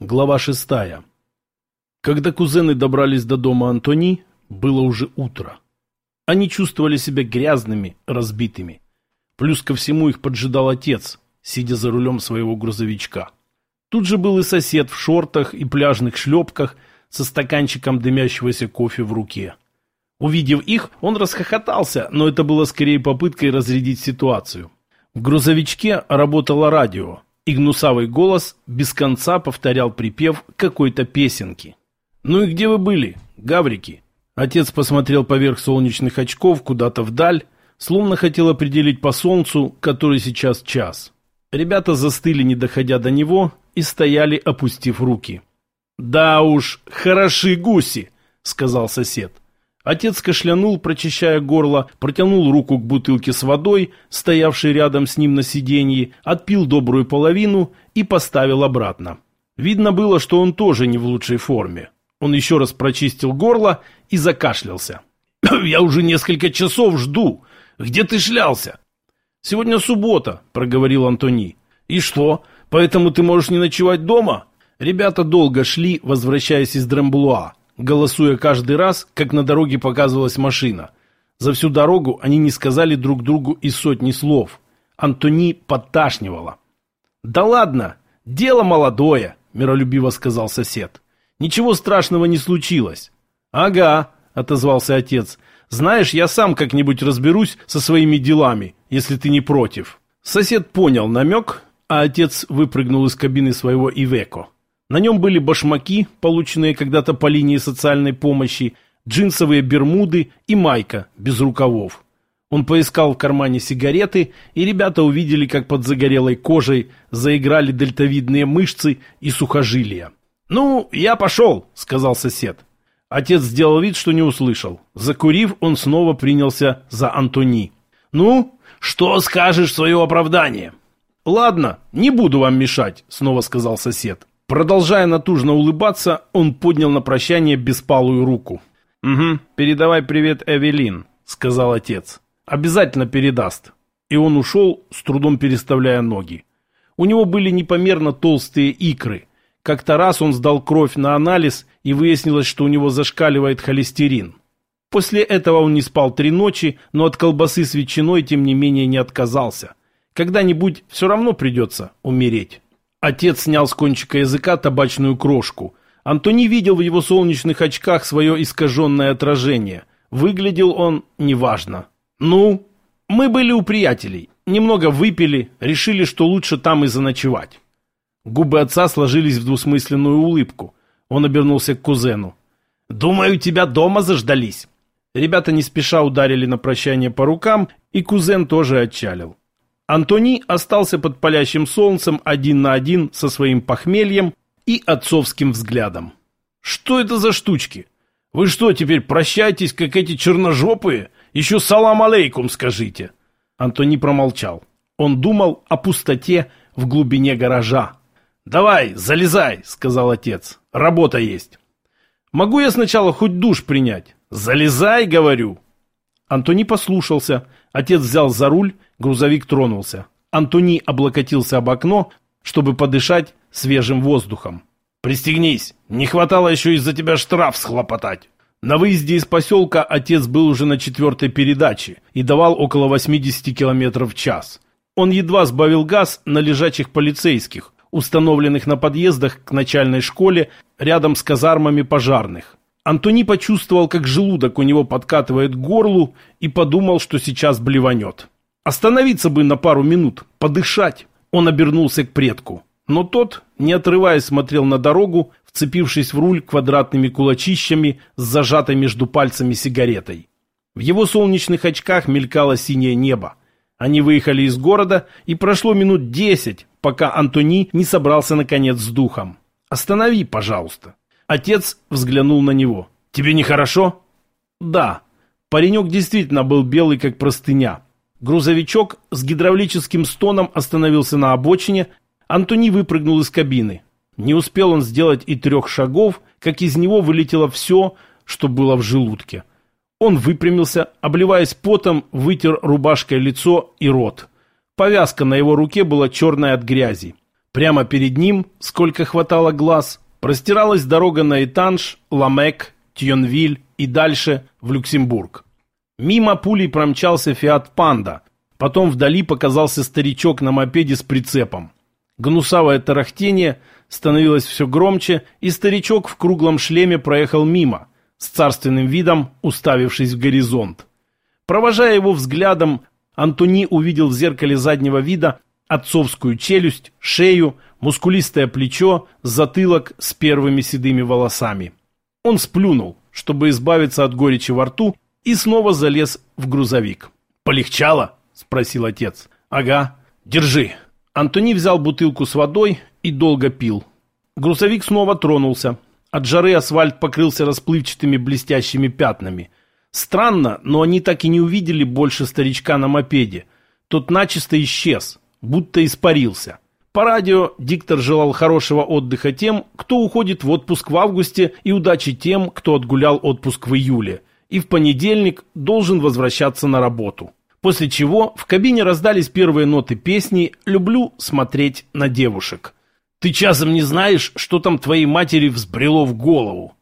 Глава шестая. Когда кузены добрались до дома Антони, было уже утро. Они чувствовали себя грязными, разбитыми. Плюс ко всему их поджидал отец, сидя за рулем своего грузовичка. Тут же был и сосед в шортах и пляжных шлепках со стаканчиком дымящегося кофе в руке. Увидев их, он расхохотался, но это было скорее попыткой разрядить ситуацию. В грузовичке работало радио, и гнусавый голос без конца повторял припев какой-то песенки. «Ну и где вы были, гаврики?» Отец посмотрел поверх солнечных очков куда-то вдаль, словно хотел определить по солнцу, который сейчас час. Ребята застыли, не доходя до него, и стояли, опустив руки. «Да уж, хороши гуси!» — сказал сосед. Отец кашлянул, прочищая горло, протянул руку к бутылке с водой, стоявшей рядом с ним на сиденье, отпил добрую половину и поставил обратно. Видно было, что он тоже не в лучшей форме. Он еще раз прочистил горло и закашлялся. «Я уже несколько часов жду. Где ты шлялся?» «Сегодня суббота», — проговорил Антони. «И что? Поэтому ты можешь не ночевать дома?» Ребята долго шли, возвращаясь из Дремблуа голосуя каждый раз, как на дороге показывалась машина. За всю дорогу они не сказали друг другу и сотни слов. Антони подташнивала. «Да ладно, дело молодое», — миролюбиво сказал сосед. «Ничего страшного не случилось». «Ага», — отозвался отец. «Знаешь, я сам как-нибудь разберусь со своими делами, если ты не против». Сосед понял намек, а отец выпрыгнул из кабины своего Ивеко. На нем были башмаки, полученные когда-то по линии социальной помощи, джинсовые бермуды и майка без рукавов. Он поискал в кармане сигареты, и ребята увидели, как под загорелой кожей заиграли дельтовидные мышцы и сухожилия. «Ну, я пошел», — сказал сосед. Отец сделал вид, что не услышал. Закурив, он снова принялся за Антони. «Ну, что скажешь в свое оправдание?» «Ладно, не буду вам мешать», — снова сказал сосед. Продолжая натужно улыбаться, он поднял на прощание беспалую руку. «Угу, передавай привет Эвелин», — сказал отец. «Обязательно передаст». И он ушел, с трудом переставляя ноги. У него были непомерно толстые икры. Как-то раз он сдал кровь на анализ, и выяснилось, что у него зашкаливает холестерин. После этого он не спал три ночи, но от колбасы с ветчиной, тем не менее, не отказался. Когда-нибудь все равно придется умереть. Отец снял с кончика языка табачную крошку. Антони видел в его солнечных очках свое искаженное отражение. Выглядел он неважно. «Ну, мы были у приятелей. Немного выпили, решили, что лучше там и заночевать». Губы отца сложились в двусмысленную улыбку. Он обернулся к кузену. «Думаю, тебя дома заждались». Ребята не спеша ударили на прощание по рукам, и кузен тоже отчалил. Антони остался под палящим солнцем один на один со своим похмельем и отцовским взглядом. «Что это за штучки? Вы что, теперь прощаетесь, как эти черножопые? Еще салам алейкум скажите!» Антони промолчал. Он думал о пустоте в глубине гаража. «Давай, залезай!» — сказал отец. «Работа есть!» «Могу я сначала хоть душ принять?» «Залезай!» — говорю. Антони послушался. Отец взял за руль Грузовик тронулся. Антони облокотился об окно, чтобы подышать свежим воздухом. «Пристегнись! Не хватало еще из-за тебя штраф схлопотать!» На выезде из поселка отец был уже на четвертой передаче и давал около 80 км в час. Он едва сбавил газ на лежачих полицейских, установленных на подъездах к начальной школе рядом с казармами пожарных. Антони почувствовал, как желудок у него подкатывает к горлу и подумал, что сейчас блеванет. Остановиться бы на пару минут, подышать. Он обернулся к предку. Но тот, не отрываясь, смотрел на дорогу, вцепившись в руль квадратными кулачищами с зажатой между пальцами сигаретой. В его солнечных очках мелькало синее небо. Они выехали из города, и прошло минут десять, пока Антони не собрался наконец с духом. «Останови, пожалуйста». Отец взглянул на него. «Тебе нехорошо?» «Да». Паренек действительно был белый, как простыня. Грузовичок с гидравлическим стоном остановился на обочине. Антони выпрыгнул из кабины. Не успел он сделать и трех шагов, как из него вылетело все, что было в желудке. Он выпрямился, обливаясь потом, вытер рубашкой лицо и рот. Повязка на его руке была черная от грязи. Прямо перед ним, сколько хватало глаз, простиралась дорога на Этанж, Ламек, Тьонвиль и дальше в Люксембург. Мимо пулей промчался Фиат Панда. Потом вдали показался старичок на мопеде с прицепом. Гнусавое тарахтение становилось все громче, и старичок в круглом шлеме проехал мимо, с царственным видом уставившись в горизонт. Провожая его взглядом, Антони увидел в зеркале заднего вида отцовскую челюсть, шею, мускулистое плечо, затылок с первыми седыми волосами. Он сплюнул, чтобы избавиться от горечи во рту, и снова залез в грузовик. «Полегчало?» – спросил отец. «Ага. Держи». Антони взял бутылку с водой и долго пил. Грузовик снова тронулся. От жары асфальт покрылся расплывчатыми блестящими пятнами. Странно, но они так и не увидели больше старичка на мопеде. Тот начисто исчез, будто испарился. По радио диктор желал хорошего отдыха тем, кто уходит в отпуск в августе, и удачи тем, кто отгулял отпуск в июле, и в понедельник должен возвращаться на работу. После чего в кабине раздались первые ноты песни «Люблю смотреть на девушек». «Ты часом не знаешь, что там твоей матери взбрело в голову?»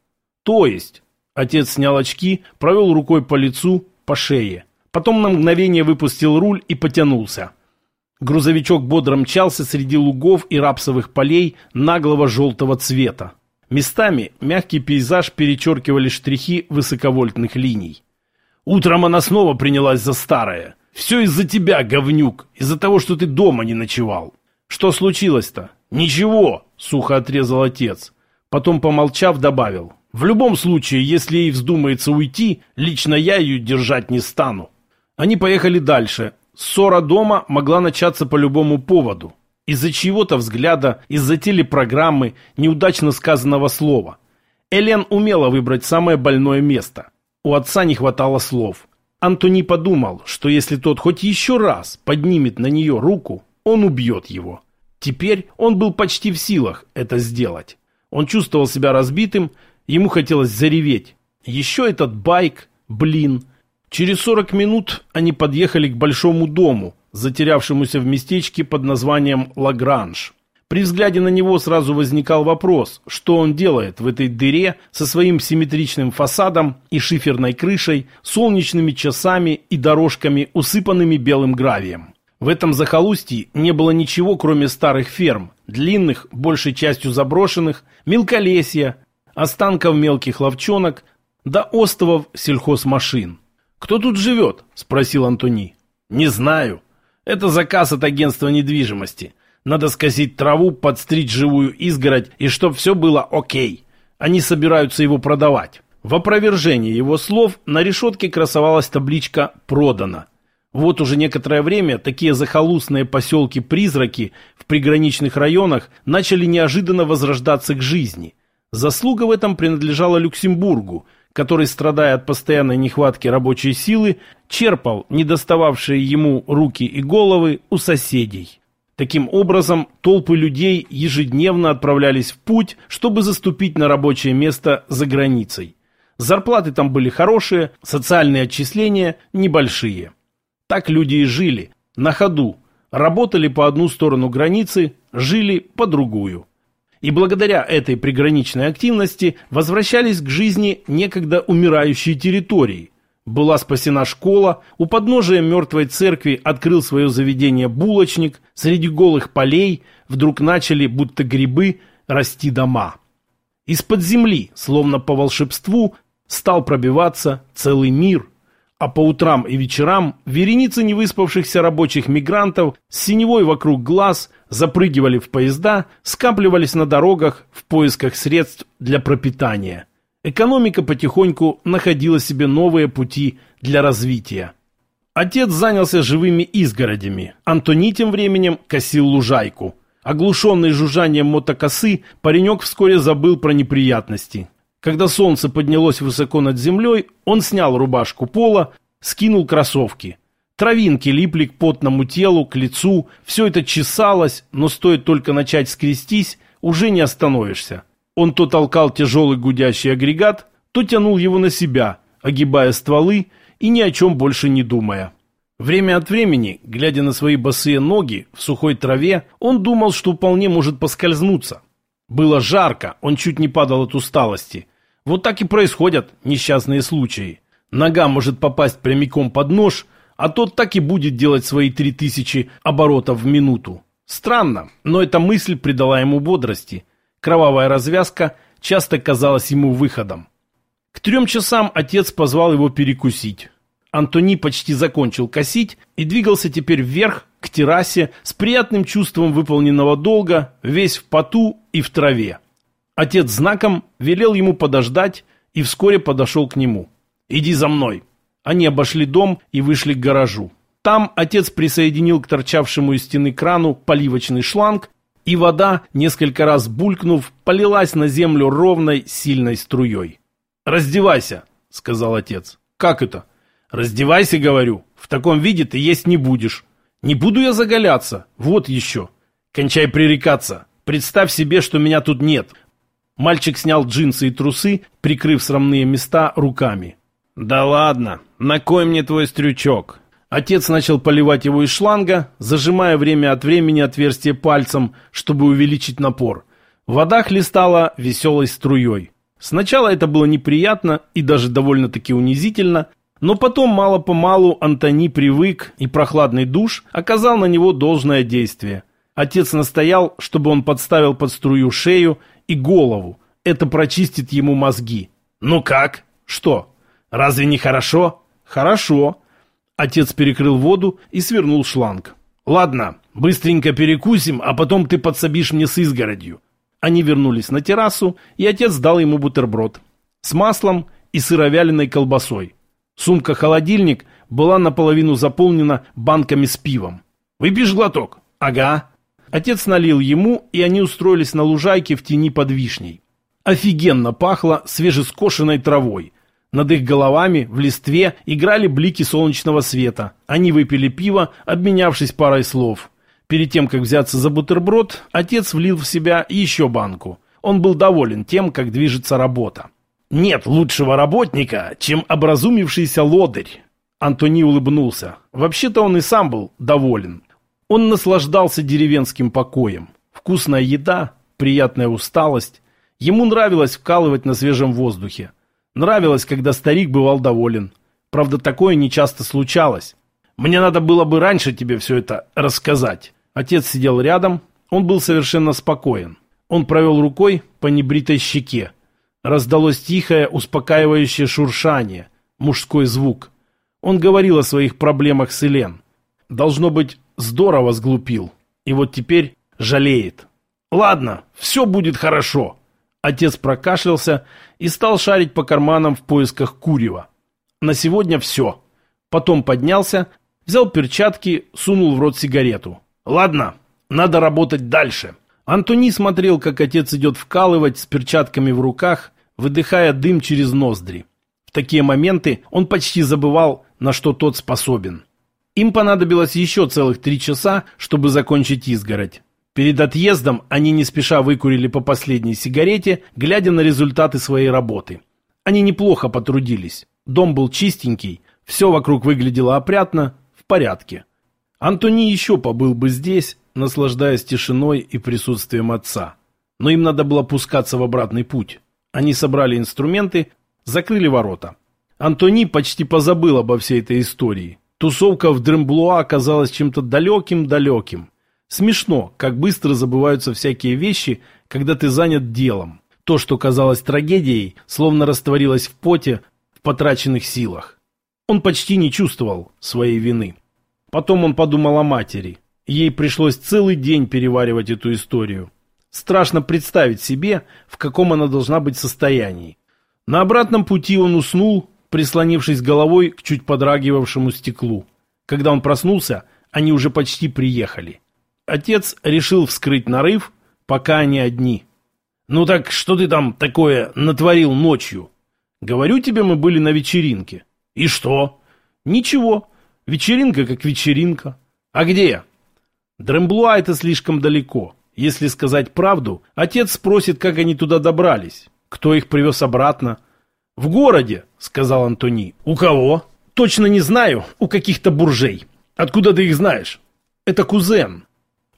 «То есть?» Отец снял очки, провел рукой по лицу, по шее. Потом на мгновение выпустил руль и потянулся. Грузовичок бодро мчался среди лугов и рапсовых полей наглого желтого цвета. Местами мягкий пейзаж перечеркивали штрихи высоковольтных линий. Утром она снова принялась за старое. Все из-за тебя, говнюк, из-за того, что ты дома не ночевал. Что случилось-то? Ничего, сухо отрезал отец. Потом, помолчав, добавил. В любом случае, если ей вздумается уйти, лично я ее держать не стану. Они поехали дальше, Ссора дома могла начаться по любому поводу. Из-за чьего-то взгляда, из-за телепрограммы, неудачно сказанного слова. Элен умела выбрать самое больное место. У отца не хватало слов. Антони подумал, что если тот хоть еще раз поднимет на нее руку, он убьет его. Теперь он был почти в силах это сделать. Он чувствовал себя разбитым, ему хотелось зареветь. Еще этот байк, блин, Через 40 минут они подъехали к большому дому, затерявшемуся в местечке под названием Лагранж. При взгляде на него сразу возникал вопрос, что он делает в этой дыре со своим симметричным фасадом и шиферной крышей, солнечными часами и дорожками, усыпанными белым гравием. В этом захолустье не было ничего, кроме старых ферм, длинных, большей частью заброшенных, мелколесья, останков мелких ловчонок, до островов сельхозмашин. «Кто тут живет?» – спросил Антони. «Не знаю. Это заказ от агентства недвижимости. Надо скосить траву, подстричь живую изгородь, и чтоб все было окей. Они собираются его продавать». В опровержении его слов на решетке красовалась табличка «Продано». Вот уже некоторое время такие захолустные поселки-призраки в приграничных районах начали неожиданно возрождаться к жизни. Заслуга в этом принадлежала Люксембургу – который, страдая от постоянной нехватки рабочей силы, черпал недостававшие ему руки и головы у соседей. Таким образом, толпы людей ежедневно отправлялись в путь, чтобы заступить на рабочее место за границей. Зарплаты там были хорошие, социальные отчисления небольшие. Так люди и жили, на ходу, работали по одну сторону границы, жили по другую и благодаря этой приграничной активности возвращались к жизни некогда умирающие территории. Была спасена школа, у подножия мертвой церкви открыл свое заведение булочник, среди голых полей вдруг начали, будто грибы, расти дома. Из-под земли, словно по волшебству, стал пробиваться целый мир – а по утрам и вечерам вереницы невыспавшихся рабочих мигрантов с синевой вокруг глаз запрыгивали в поезда, скапливались на дорогах в поисках средств для пропитания. Экономика потихоньку находила себе новые пути для развития. Отец занялся живыми изгородями. Антони тем временем косил лужайку. Оглушенный жужжанием мотокосы, паренек вскоре забыл про неприятности. Когда солнце поднялось высоко над землей, он снял рубашку пола, скинул кроссовки. Травинки липли к потному телу, к лицу, все это чесалось, но стоит только начать скрестись, уже не остановишься. Он то толкал тяжелый гудящий агрегат, то тянул его на себя, огибая стволы и ни о чем больше не думая. Время от времени, глядя на свои босые ноги в сухой траве, он думал, что вполне может поскользнуться. Было жарко, он чуть не падал от усталости. Вот так и происходят несчастные случаи. Нога может попасть прямиком под нож, а тот так и будет делать свои три тысячи оборотов в минуту. Странно, но эта мысль придала ему бодрости. Кровавая развязка часто казалась ему выходом. К трем часам отец позвал его перекусить. Антони почти закончил косить и двигался теперь вверх к террасе с приятным чувством выполненного долга, весь в поту и в траве. Отец знаком велел ему подождать и вскоре подошел к нему. «Иди за мной». Они обошли дом и вышли к гаражу. Там отец присоединил к торчавшему из стены крану поливочный шланг, и вода, несколько раз булькнув, полилась на землю ровной, сильной струей. «Раздевайся», — сказал отец. «Как это?» «Раздевайся, говорю. В таком виде ты есть не будешь». «Не буду я заголяться. Вот еще». «Кончай пререкаться. Представь себе, что меня тут нет». Мальчик снял джинсы и трусы, прикрыв срамные места руками. «Да ладно, на кой мне твой стрючок?» Отец начал поливать его из шланга, зажимая время от времени отверстие пальцем, чтобы увеличить напор. Вода хлестала веселой струей. Сначала это было неприятно и даже довольно-таки унизительно, но потом мало-помалу Антони привык, и прохладный душ оказал на него должное действие. Отец настоял, чтобы он подставил под струю шею и голову. Это прочистит ему мозги. «Ну как? Что?» Разве не хорошо? Хорошо. Отец перекрыл воду и свернул шланг. Ладно, быстренько перекусим, а потом ты подсобишь мне с изгородью. Они вернулись на террасу, и отец дал ему бутерброд с маслом и сыровяленой колбасой. Сумка-холодильник была наполовину заполнена банками с пивом. «Выпьешь глоток?» «Ага». Отец налил ему, и они устроились на лужайке в тени под вишней. Офигенно пахло свежескошенной травой. Над их головами в листве играли блики солнечного света. Они выпили пиво, обменявшись парой слов. Перед тем, как взяться за бутерброд, отец влил в себя еще банку. Он был доволен тем, как движется работа. «Нет лучшего работника, чем образумившийся лодырь!» Антони улыбнулся. Вообще-то он и сам был доволен. Он наслаждался деревенским покоем. Вкусная еда, приятная усталость. Ему нравилось вкалывать на свежем воздухе. Нравилось, когда старик бывал доволен. Правда, такое нечасто случалось. Мне надо было бы раньше тебе все это рассказать. Отец сидел рядом, он был совершенно спокоен. Он провел рукой по небритой щеке. Раздалось тихое, успокаивающее шуршание, мужской звук. Он говорил о своих проблемах с Элен. Должно быть, здорово сглупил. И вот теперь жалеет. «Ладно, все будет хорошо», Отец прокашлялся и стал шарить по карманам в поисках курева. На сегодня все. Потом поднялся, взял перчатки, сунул в рот сигарету. Ладно, надо работать дальше. Антони смотрел, как отец идет вкалывать с перчатками в руках, выдыхая дым через ноздри. В такие моменты он почти забывал, на что тот способен. Им понадобилось еще целых три часа, чтобы закончить изгородь. Перед отъездом они не спеша выкурили по последней сигарете, глядя на результаты своей работы. Они неплохо потрудились. Дом был чистенький, все вокруг выглядело опрятно, в порядке. Антони еще побыл бы здесь, наслаждаясь тишиной и присутствием отца. Но им надо было пускаться в обратный путь. Они собрали инструменты, закрыли ворота. Антони почти позабыл обо всей этой истории. Тусовка в Дремблуа оказалась чем-то далеким-далеким. Смешно, как быстро забываются всякие вещи, когда ты занят делом. То, что казалось трагедией, словно растворилось в поте, в потраченных силах. Он почти не чувствовал своей вины. Потом он подумал о матери. Ей пришлось целый день переваривать эту историю. Страшно представить себе, в каком она должна быть состоянии. На обратном пути он уснул, прислонившись головой к чуть подрагивавшему стеклу. Когда он проснулся, они уже почти приехали. Отец решил вскрыть нарыв, пока они одни. «Ну так что ты там такое натворил ночью?» «Говорю тебе, мы были на вечеринке». «И что?» «Ничего. Вечеринка как вечеринка». «А где?» «Дремблуа это слишком далеко. Если сказать правду, отец спросит, как они туда добрались. Кто их привез обратно?» «В городе», — сказал Антони. «У кого?» точно не знаю, у каких-то буржей. Откуда ты их знаешь? Это кузен.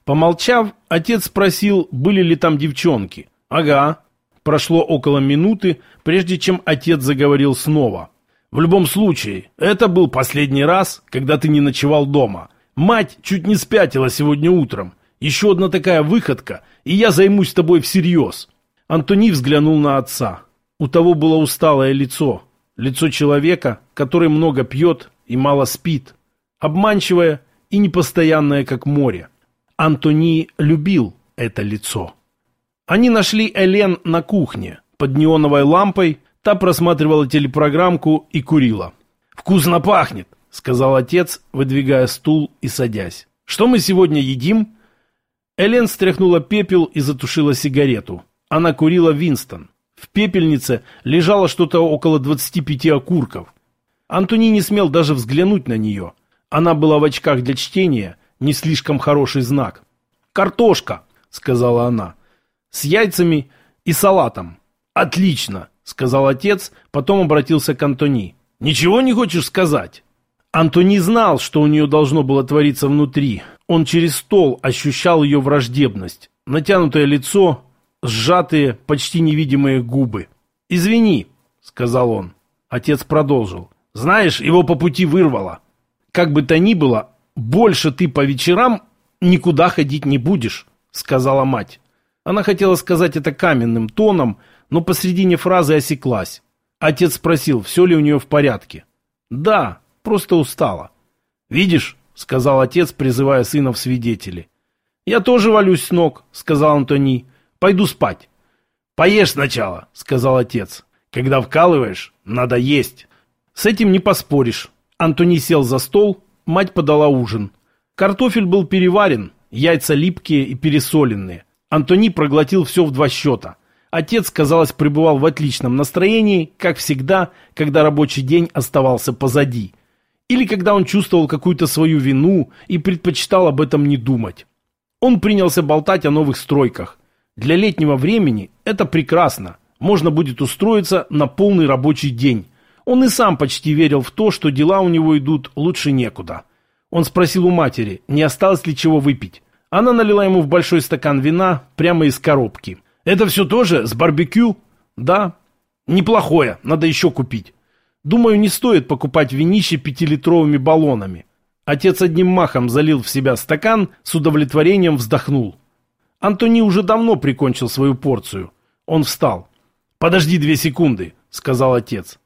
Помолчав, отец спросил, были ли там девчонки. Ага. Прошло около минуты, прежде чем отец заговорил снова. В любом случае, это был последний раз, когда ты не ночевал дома. Мать чуть не спятила сегодня утром. Еще одна такая выходка, и я займусь тобой всерьез. Антони взглянул на отца. У того было усталое лицо. Лицо человека, который много пьет и мало спит. Обманчивое и непостоянное, как море. Антони любил это лицо. Они нашли Элен на кухне, под неоновой лампой, та просматривала телепрограммку и курила. «Вкусно пахнет», — сказал отец, выдвигая стул и садясь. «Что мы сегодня едим?» Элен стряхнула пепел и затушила сигарету. Она курила Винстон. В пепельнице лежало что-то около 25 окурков. Антони не смел даже взглянуть на нее. Она была в очках для чтения, не слишком хороший знак. «Картошка», — сказала она, — «с яйцами и салатом». «Отлично», — сказал отец, потом обратился к Антони. «Ничего не хочешь сказать?» Антони знал, что у нее должно было твориться внутри. Он через стол ощущал ее враждебность. Натянутое лицо, сжатые, почти невидимые губы. «Извини», — сказал он. Отец продолжил. «Знаешь, его по пути вырвало. Как бы то ни было, больше ты по вечерам никуда ходить не будешь», — сказала мать. Она хотела сказать это каменным тоном, но посредине фразы осеклась. Отец спросил, все ли у нее в порядке. «Да, просто устала». «Видишь», — сказал отец, призывая сына в свидетели. «Я тоже валюсь с ног», — сказал Антони. Пойду спать. Поешь сначала, сказал отец. Когда вкалываешь, надо есть. С этим не поспоришь. Антони сел за стол, мать подала ужин. Картофель был переварен, яйца липкие и пересоленные. Антони проглотил все в два счета. Отец, казалось, пребывал в отличном настроении, как всегда, когда рабочий день оставался позади. Или когда он чувствовал какую-то свою вину и предпочитал об этом не думать. Он принялся болтать о новых стройках. Для летнего времени это прекрасно. Можно будет устроиться на полный рабочий день. Он и сам почти верил в то, что дела у него идут лучше некуда. Он спросил у матери, не осталось ли чего выпить. Она налила ему в большой стакан вина прямо из коробки. «Это все тоже с барбекю?» «Да». «Неплохое, надо еще купить». «Думаю, не стоит покупать винище пятилитровыми баллонами». Отец одним махом залил в себя стакан, с удовлетворением вздохнул. Антони уже давно прикончил свою порцию. Он встал. «Подожди две секунды», — сказал отец.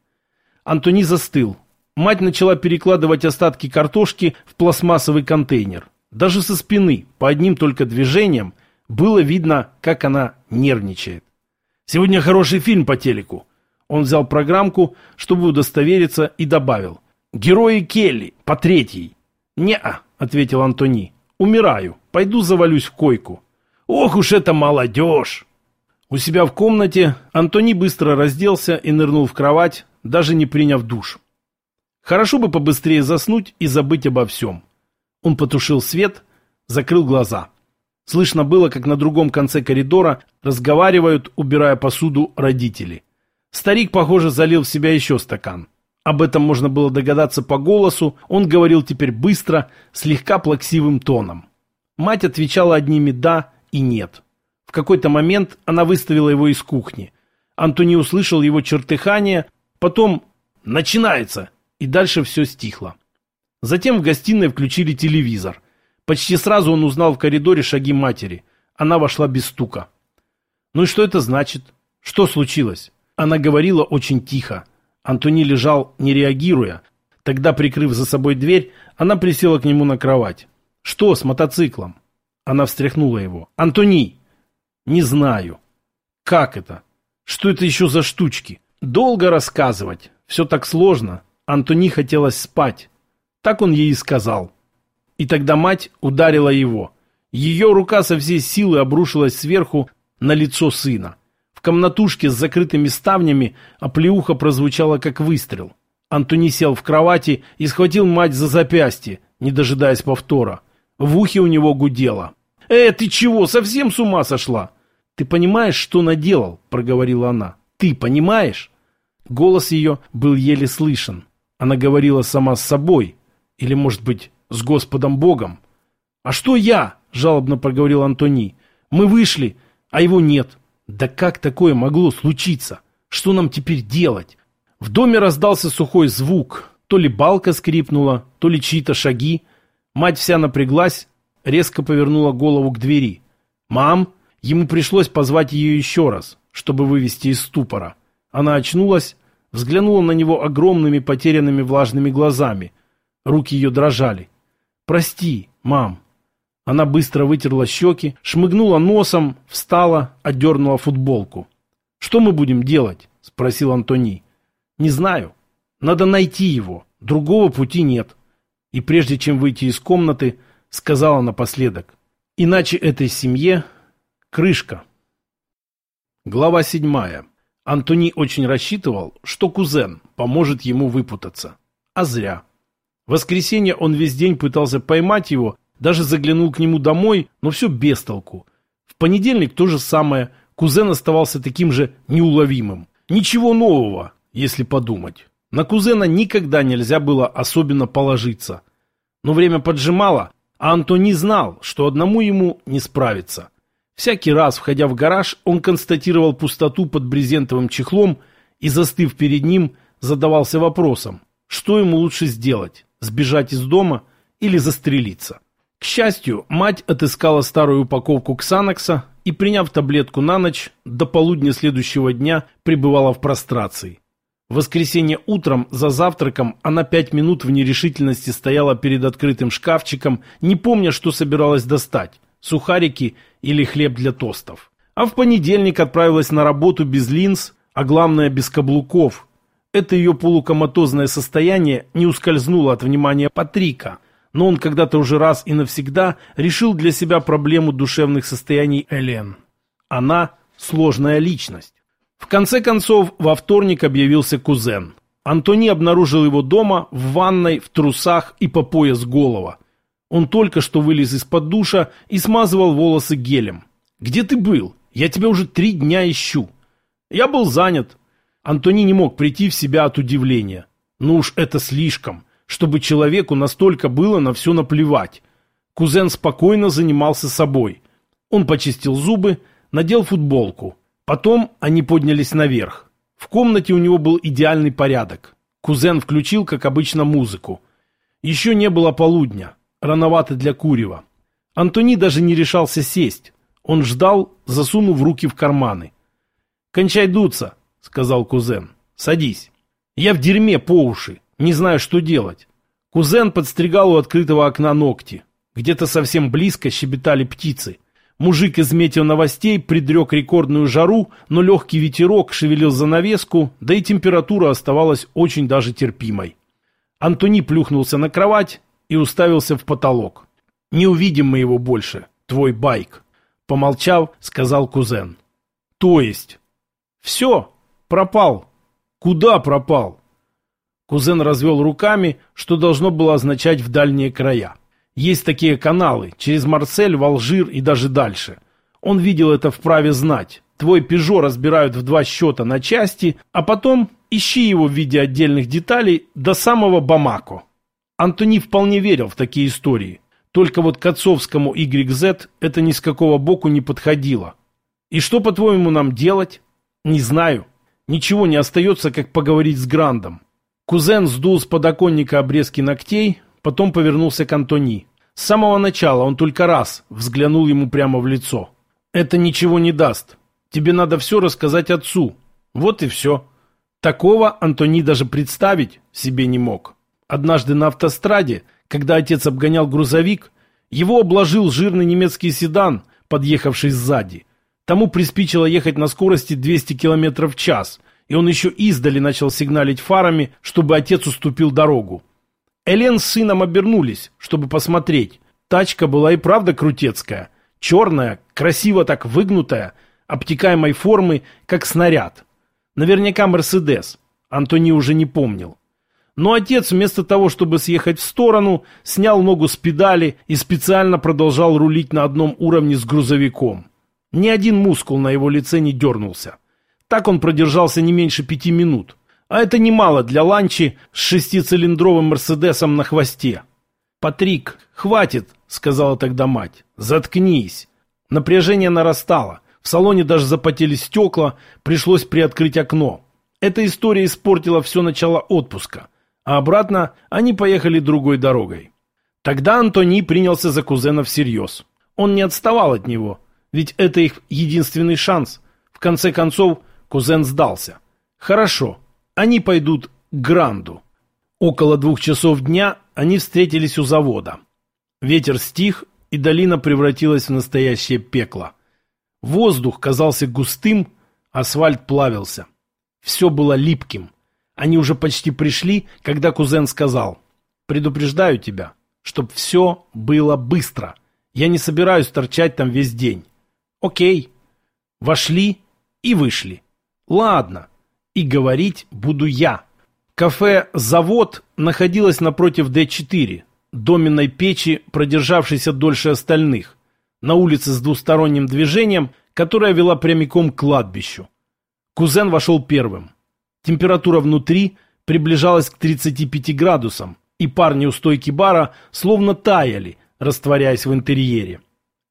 Антони застыл. Мать начала перекладывать остатки картошки в пластмассовый контейнер. Даже со спины, по одним только движениям, было видно, как она нервничает. «Сегодня хороший фильм по телеку». Он взял программку, чтобы удостовериться, и добавил. «Герои Келли, по третьей». «Не-а», — ответил Антони. «Умираю. Пойду завалюсь в койку». Ох уж это молодежь! У себя в комнате Антони быстро разделся и нырнул в кровать, даже не приняв душ. Хорошо бы побыстрее заснуть и забыть обо всем. Он потушил свет, закрыл глаза. Слышно было, как на другом конце коридора разговаривают, убирая посуду, родители. Старик, похоже, залил в себя еще стакан. Об этом можно было догадаться по голосу, он говорил теперь быстро, слегка плаксивым тоном. Мать отвечала одними «да» и нет. В какой-то момент она выставила его из кухни. Антони услышал его чертыхание, потом «начинается», и дальше все стихло. Затем в гостиной включили телевизор. Почти сразу он узнал в коридоре шаги матери. Она вошла без стука. «Ну и что это значит? Что случилось?» Она говорила очень тихо. Антони лежал, не реагируя. Тогда, прикрыв за собой дверь, она присела к нему на кровать. «Что с мотоциклом?» Она встряхнула его. «Антони!» «Не знаю». «Как это? Что это еще за штучки?» «Долго рассказывать. Все так сложно. Антони хотелось спать». Так он ей и сказал. И тогда мать ударила его. Ее рука со всей силы обрушилась сверху на лицо сына. В комнатушке с закрытыми ставнями оплеуха прозвучала как выстрел. Антони сел в кровати и схватил мать за запястье, не дожидаясь повтора. В ухе у него гудело. «Э, ты чего, совсем с ума сошла?» «Ты понимаешь, что наделал?» – проговорила она. «Ты понимаешь?» Голос ее был еле слышен. Она говорила сама с собой. Или, может быть, с Господом Богом. «А что я?» – жалобно проговорил Антони. «Мы вышли, а его нет. Да как такое могло случиться? Что нам теперь делать?» В доме раздался сухой звук. То ли балка скрипнула, то ли чьи-то шаги. Мать вся напряглась, резко повернула голову к двери. «Мам!» Ему пришлось позвать ее еще раз, чтобы вывести из ступора. Она очнулась, взглянула на него огромными потерянными влажными глазами. Руки ее дрожали. «Прости, мам». Она быстро вытерла щеки, шмыгнула носом, встала, отдернула футболку. «Что мы будем делать?» – спросил Антони. «Не знаю. Надо найти его. Другого пути нет». И прежде чем выйти из комнаты, сказала напоследок. «Иначе этой семье крышка». Глава седьмая. Антони очень рассчитывал, что кузен поможет ему выпутаться. А зря. В воскресенье он весь день пытался поймать его, даже заглянул к нему домой, но все без толку. В понедельник то же самое, кузен оставался таким же неуловимым. Ничего нового, если подумать. На кузена никогда нельзя было особенно положиться. Но время поджимало, а Антони знал, что одному ему не справиться. Всякий раз, входя в гараж, он констатировал пустоту под брезентовым чехлом и, застыв перед ним, задавался вопросом, что ему лучше сделать сбежать из дома или застрелиться. К счастью, мать отыскала старую упаковку Ксанокса и, приняв таблетку на ночь, до полудня следующего дня пребывала в прострации. В воскресенье утром за завтраком она пять минут в нерешительности стояла перед открытым шкафчиком, не помня, что собиралась достать – сухарики или хлеб для тостов. А в понедельник отправилась на работу без линз, а главное без каблуков, это ее полукоматозное состояние не ускользнуло от внимания Патрика, но он когда-то уже раз и навсегда решил для себя проблему душевных состояний Элен. Она – сложная личность. В конце концов, во вторник объявился кузен. Антони обнаружил его дома, в ванной, в трусах и по пояс голова. Он только что вылез из-под душа и смазывал волосы гелем. «Где ты был? Я тебя уже три дня ищу». «Я был занят», Антони не мог прийти в себя от удивления. Ну уж это слишком, чтобы человеку настолько было на все наплевать. Кузен спокойно занимался собой. Он почистил зубы, надел футболку. Потом они поднялись наверх. В комнате у него был идеальный порядок. Кузен включил, как обычно, музыку. Еще не было полудня. Рановато для курева. Антони даже не решался сесть. Он ждал, засунув руки в карманы. «Кончай дуться», — сказал кузен. «Садись. Я в дерьме по уши. Не знаю, что делать». Кузен подстригал у открытого окна ногти. Где-то совсем близко щебетали птицы. Мужик из метеоновостей предрек рекордную жару, но легкий ветерок шевелил занавеску, да и температура оставалась очень даже терпимой. Антони плюхнулся на кровать и уставился в потолок. «Не увидим мы его больше, твой байк», — помолчав, сказал кузен. «То есть?» «Все, Пропал. Куда пропал? Кузен развел руками, что должно было означать в дальние края. Есть такие каналы, через Марсель, в Алжир и даже дальше. Он видел это вправе знать. Твой Пежо разбирают в два счета на части, а потом ищи его в виде отдельных деталей до самого Бамако. Антони вполне верил в такие истории. Только вот к отцовскому YZ это ни с какого боку не подходило. И что, по-твоему, нам делать? Не знаю. Ничего не остается, как поговорить с Грандом. Кузен сдул с подоконника обрезки ногтей, потом повернулся к Антони. С самого начала он только раз взглянул ему прямо в лицо. «Это ничего не даст. Тебе надо все рассказать отцу. Вот и все». Такого Антони даже представить себе не мог. Однажды на автостраде, когда отец обгонял грузовик, его обложил жирный немецкий седан, подъехавший сзади – Тому приспичило ехать на скорости 200 км в час, и он еще издали начал сигналить фарами, чтобы отец уступил дорогу. Элен с сыном обернулись, чтобы посмотреть. Тачка была и правда крутецкая. Черная, красиво так выгнутая, обтекаемой формы, как снаряд. Наверняка Мерседес. Антони уже не помнил. Но отец вместо того, чтобы съехать в сторону, снял ногу с педали и специально продолжал рулить на одном уровне с грузовиком. Ни один мускул на его лице не дернулся. Так он продержался не меньше пяти минут. А это немало для ланчи с шестицилиндровым Мерседесом на хвосте. «Патрик, хватит!» — сказала тогда мать. «Заткнись!» Напряжение нарастало. В салоне даже запотели стекла, пришлось приоткрыть окно. Эта история испортила все начало отпуска. А обратно они поехали другой дорогой. Тогда Антони принялся за кузена всерьез. Он не отставал от него, ведь это их единственный шанс. В конце концов, кузен сдался. Хорошо, они пойдут к Гранду. Около двух часов дня они встретились у завода. Ветер стих, и долина превратилась в настоящее пекло. Воздух казался густым, асфальт плавился. Все было липким. Они уже почти пришли, когда кузен сказал, «Предупреждаю тебя, чтоб все было быстро. Я не собираюсь торчать там весь день». «Окей». Вошли и вышли. «Ладно, и говорить буду я». Кафе «Завод» находилось напротив Д-4, доменной печи, продержавшейся дольше остальных, на улице с двусторонним движением, которая вела прямиком к кладбищу. Кузен вошел первым. Температура внутри приближалась к 35 градусам, и парни у стойки бара словно таяли, растворяясь в интерьере.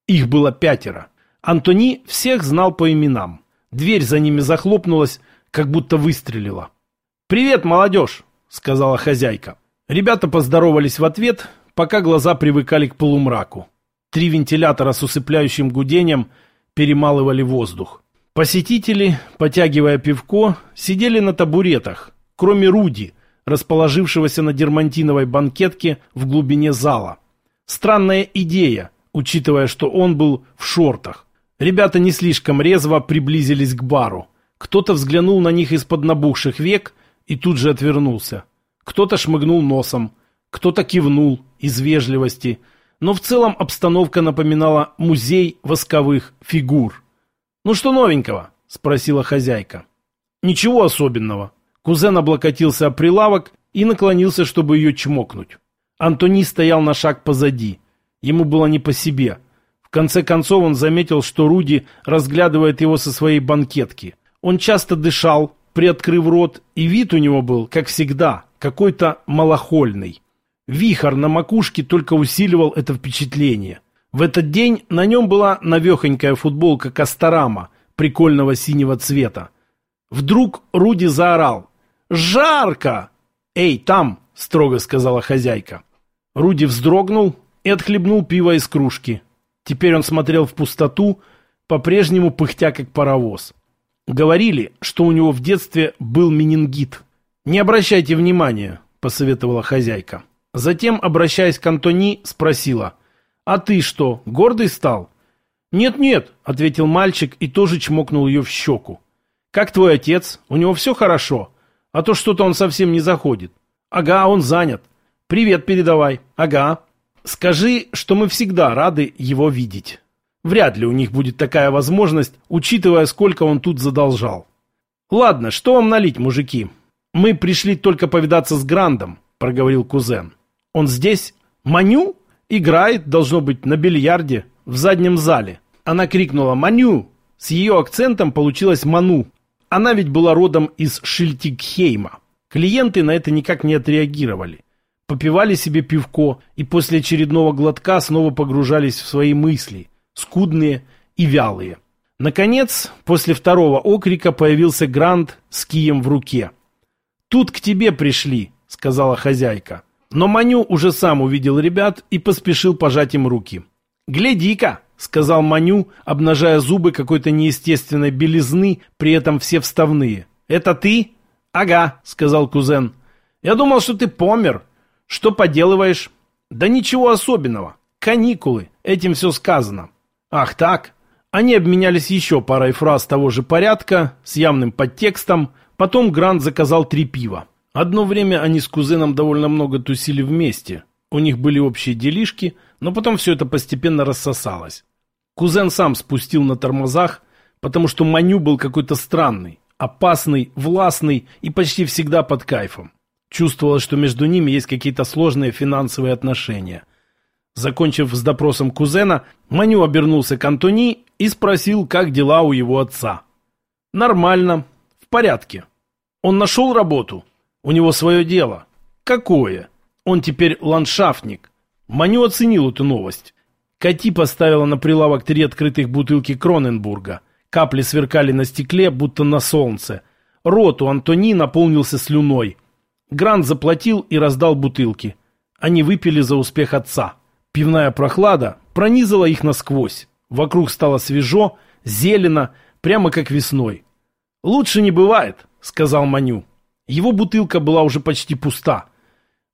Их было пятеро. Антони всех знал по именам. Дверь за ними захлопнулась, как будто выстрелила. «Привет, молодежь!» — сказала хозяйка. Ребята поздоровались в ответ, пока глаза привыкали к полумраку. Три вентилятора с усыпляющим гудением перемалывали воздух. Посетители, потягивая пивко, сидели на табуретах, кроме Руди, расположившегося на дермантиновой банкетке в глубине зала. Странная идея, учитывая, что он был в шортах. Ребята не слишком резво приблизились к бару. Кто-то взглянул на них из-под набухших век и тут же отвернулся. Кто-то шмыгнул носом, кто-то кивнул из вежливости, но в целом обстановка напоминала музей восковых фигур. «Ну что новенького?» – спросила хозяйка. «Ничего особенного». Кузен облокотился о прилавок и наклонился, чтобы ее чмокнуть. Антони стоял на шаг позади. Ему было не по себе. В конце концов он заметил, что Руди разглядывает его со своей банкетки. Он часто дышал, приоткрыв рот, и вид у него был, как всегда, какой-то малохольный. Вихор на макушке только усиливал это впечатление – в этот день на нем была навехонькая футболка Касторама прикольного синего цвета. Вдруг Руди заорал. «Жарко!» «Эй, там!» – строго сказала хозяйка. Руди вздрогнул и отхлебнул пиво из кружки. Теперь он смотрел в пустоту, по-прежнему пыхтя как паровоз. Говорили, что у него в детстве был менингит. «Не обращайте внимания», – посоветовала хозяйка. Затем, обращаясь к Антони, спросила – «А ты что, гордый стал?» «Нет-нет», — ответил мальчик и тоже чмокнул ее в щеку. «Как твой отец? У него все хорошо? А то что-то он совсем не заходит». «Ага, он занят. Привет передавай». «Ага». «Скажи, что мы всегда рады его видеть». Вряд ли у них будет такая возможность, учитывая, сколько он тут задолжал. «Ладно, что вам налить, мужики?» «Мы пришли только повидаться с Грандом», — проговорил кузен. «Он здесь? Маню?» Играет, должно быть, на бильярде в заднем зале. Она крикнула «Маню!». С ее акцентом получилось «Ману». Она ведь была родом из Шильтикхейма. Клиенты на это никак не отреагировали. Попивали себе пивко и после очередного глотка снова погружались в свои мысли, скудные и вялые. Наконец, после второго окрика появился Грант с кием в руке. «Тут к тебе пришли», — сказала хозяйка. Но Маню уже сам увидел ребят и поспешил пожать им руки. «Гляди-ка!» — сказал Маню, обнажая зубы какой-то неестественной белизны, при этом все вставные. «Это ты?» «Ага», — сказал кузен. «Я думал, что ты помер. Что поделываешь?» «Да ничего особенного. Каникулы. Этим все сказано». «Ах так?» Они обменялись еще парой фраз того же порядка, с явным подтекстом. Потом Грант заказал три пива. Одно время они с кузеном довольно много тусили вместе. У них были общие делишки, но потом все это постепенно рассосалось. Кузен сам спустил на тормозах, потому что Маню был какой-то странный, опасный, властный и почти всегда под кайфом. Чувствовалось, что между ними есть какие-то сложные финансовые отношения. Закончив с допросом кузена, Маню обернулся к Антони и спросил, как дела у его отца. «Нормально, в порядке. Он нашел работу? У него свое дело. Какое? Он теперь ландшафтник. Маню оценил эту новость. Кати поставила на прилавок три открытых бутылки Кроненбурга. Капли сверкали на стекле, будто на солнце. Рот у Антони наполнился слюной. Грант заплатил и раздал бутылки. Они выпили за успех отца. Пивная прохлада пронизала их насквозь. Вокруг стало свежо, зелено, прямо как весной. «Лучше не бывает», — сказал Маню. Его бутылка была уже почти пуста.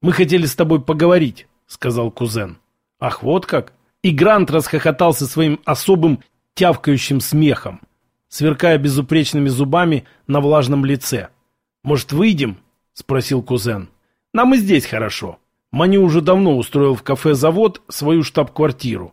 «Мы хотели с тобой поговорить», — сказал кузен. «Ах, вот как!» И Грант расхохотался своим особым тявкающим смехом, сверкая безупречными зубами на влажном лице. «Может, выйдем?» — спросил кузен. «Нам и здесь хорошо». Маню уже давно устроил в кафе «Завод» свою штаб-квартиру.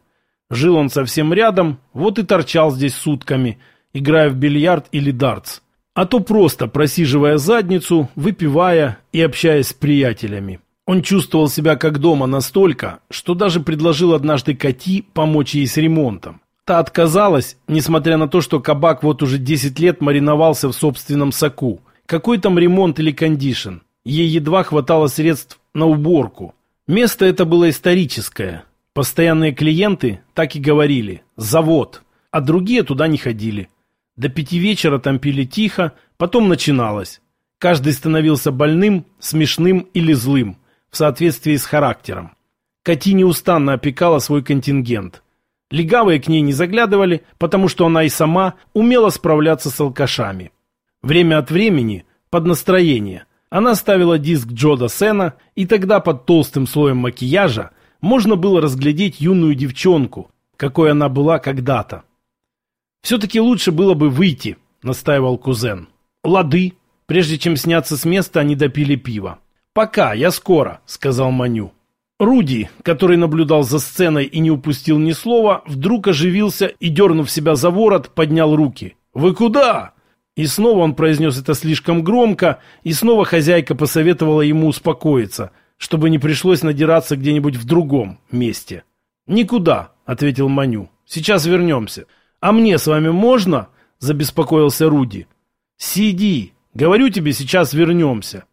Жил он совсем рядом, вот и торчал здесь сутками, играя в бильярд или дартс. А то просто просиживая задницу, выпивая и общаясь с приятелями. Он чувствовал себя как дома настолько, что даже предложил однажды Кати помочь ей с ремонтом. Та отказалась, несмотря на то, что кабак вот уже 10 лет мариновался в собственном соку. Какой там ремонт или кондишн? Ей едва хватало средств на уборку. Место это было историческое. Постоянные клиенты так и говорили «завод», а другие туда не ходили. До пяти вечера там пили тихо, потом начиналось. Каждый становился больным, смешным или злым в соответствии с характером. Кати неустанно опекала свой контингент. Легавые к ней не заглядывали, потому что она и сама умела справляться с алкашами. Время от времени, под настроение, она ставила диск Джода Сена, и тогда под толстым слоем макияжа можно было разглядеть юную девчонку, какой она была когда-то. «Все-таки лучше было бы выйти», — настаивал кузен. «Лады». Прежде чем сняться с места, они допили пиво. «Пока, я скоро», — сказал Маню. Руди, который наблюдал за сценой и не упустил ни слова, вдруг оживился и, дернув себя за ворот, поднял руки. «Вы куда?» И снова он произнес это слишком громко, и снова хозяйка посоветовала ему успокоиться, чтобы не пришлось надираться где-нибудь в другом месте. «Никуда», — ответил Маню. «Сейчас вернемся». «А мне с вами можно?» — забеспокоился Руди. «Сиди. Говорю тебе, сейчас вернемся».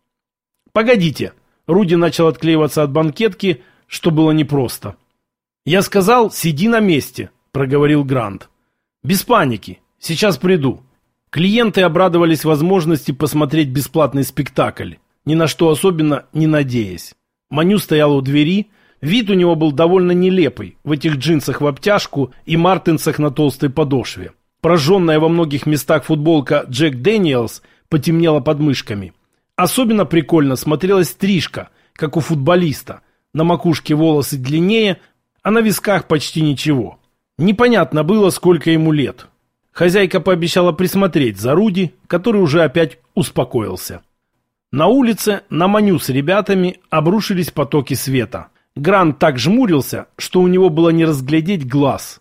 «Погодите!» Руди начал отклеиваться от банкетки, что было непросто. «Я сказал, сиди на месте», — проговорил Грант. «Без паники. Сейчас приду». Клиенты обрадовались возможности посмотреть бесплатный спектакль, ни на что особенно не надеясь. Маню стоял у двери, вид у него был довольно нелепый, в этих джинсах в обтяжку и мартинсах на толстой подошве. Прожженная во многих местах футболка Джек Дэниелс потемнела под мышками. Особенно прикольно смотрелась стрижка, как у футболиста. На макушке волосы длиннее, а на висках почти ничего. Непонятно было, сколько ему лет. Хозяйка пообещала присмотреть за Руди, который уже опять успокоился. На улице на Маню с ребятами обрушились потоки света. Грант так жмурился, что у него было не разглядеть глаз.